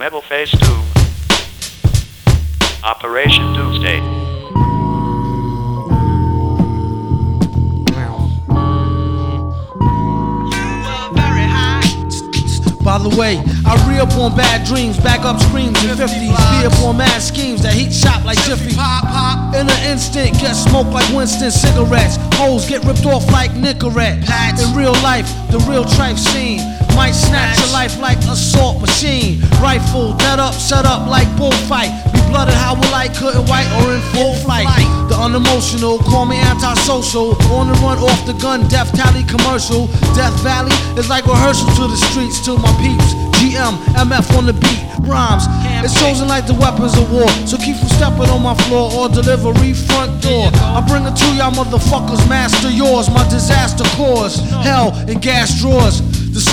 Level Phase 2. Operation Doomsday. By the way, I re up on bad dreams, back up screams in 50s, be up on mad schemes that heat shop like Jiffy. Pop, pop. In an instant, get smoked like Winston cigarettes. Hoes get ripped off like Nicorette. In real life, the real trife scene might snatch your life like assault machine. Rifle, dead up, set up like bullfight. Be blooded how we like, couldn't white or in full flight. The unemotional, call me antisocial. On the run off the gun, death tally commercial. Death Valley is like rehearsal to the streets to my peeps. GM, MF on the beat, rhymes. It's chosen like the weapons of war. So keep from stepping on my floor or delivery front door. I bring it to y'all motherfuckers, master yours. My disaster cause hell in gas drawers.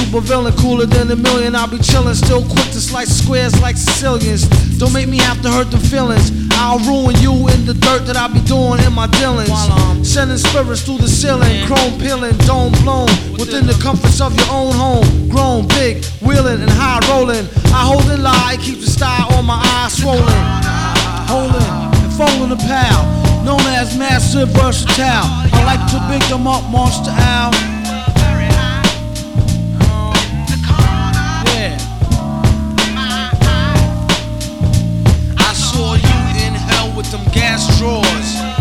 The super villain cooler than a million. I'll be chillin', still quick to slice squares like Sicilians. Don't make me have to hurt the feelings. I'll ruin you in the dirt that I be doing in my dealings. Sending spirits through the ceiling, chrome peeling, dome blown within the comforts of your own home. Grown, big, wheeling and high rolling. I hold and lie, keep the style on my eyes swollen. Holding and folding a pal, known as massive versatile. I like to big them up, monster owl. Drawers. Mm-hmm.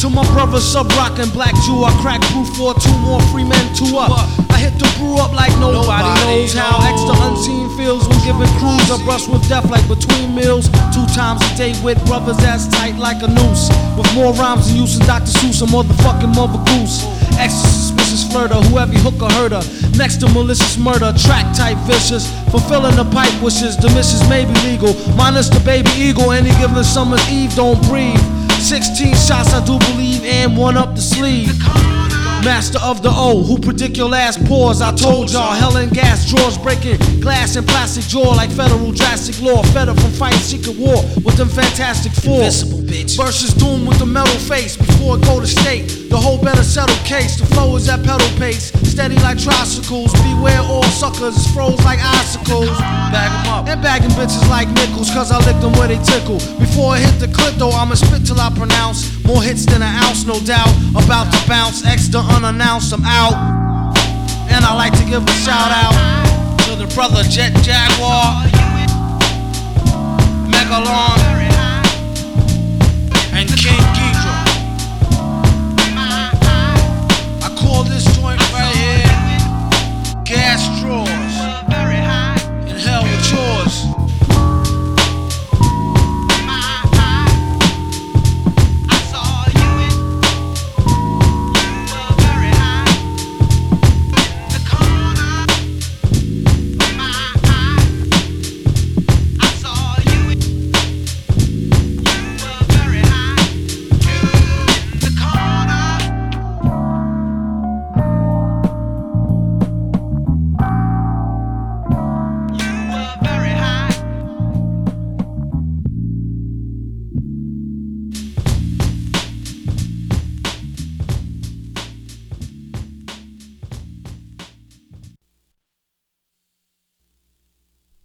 To my brother Subroc and Black Jew, I crack brew for two more free men, two up. I hit the brew up like nobody, Nobody knows how extra unseen feels when giving crews a brush with death like between meals. Two times a day with brothers that's tight like a noose. With more rhymes than use than Dr. Seuss, a motherfucking mother goose. Extra suspicious flirter, whoever hook or herder. Next to malicious murder, track type vicious. Fulfilling the pipe wishes, the missions may be legal. Minus the baby eagle, any given summer's eve, don't breathe. 16 shots, I do believe, and one up the sleeve. Master of the O, who predict your last pause. I told y'all, hell and gas drawers breaking glass and plastic jaw like federal drastic law. Fed up from fighting secret war with them fantastic four. Versus doom with the metal face before it go to state. The whole better settle case. The flow is at pedal pace, steady like tricycles. Beware all suckers, it's froze like icicles. Bag 'em up. And bagging bitches like nickels, cause I lick them where they tickle. Before I hit the clip though, I'ma spit till I pronounce more hits than an ounce, no doubt. About to bounce, extra unannounced, I'm out. And I like to give a shout out to the brother Jet Jaguar, Megalon,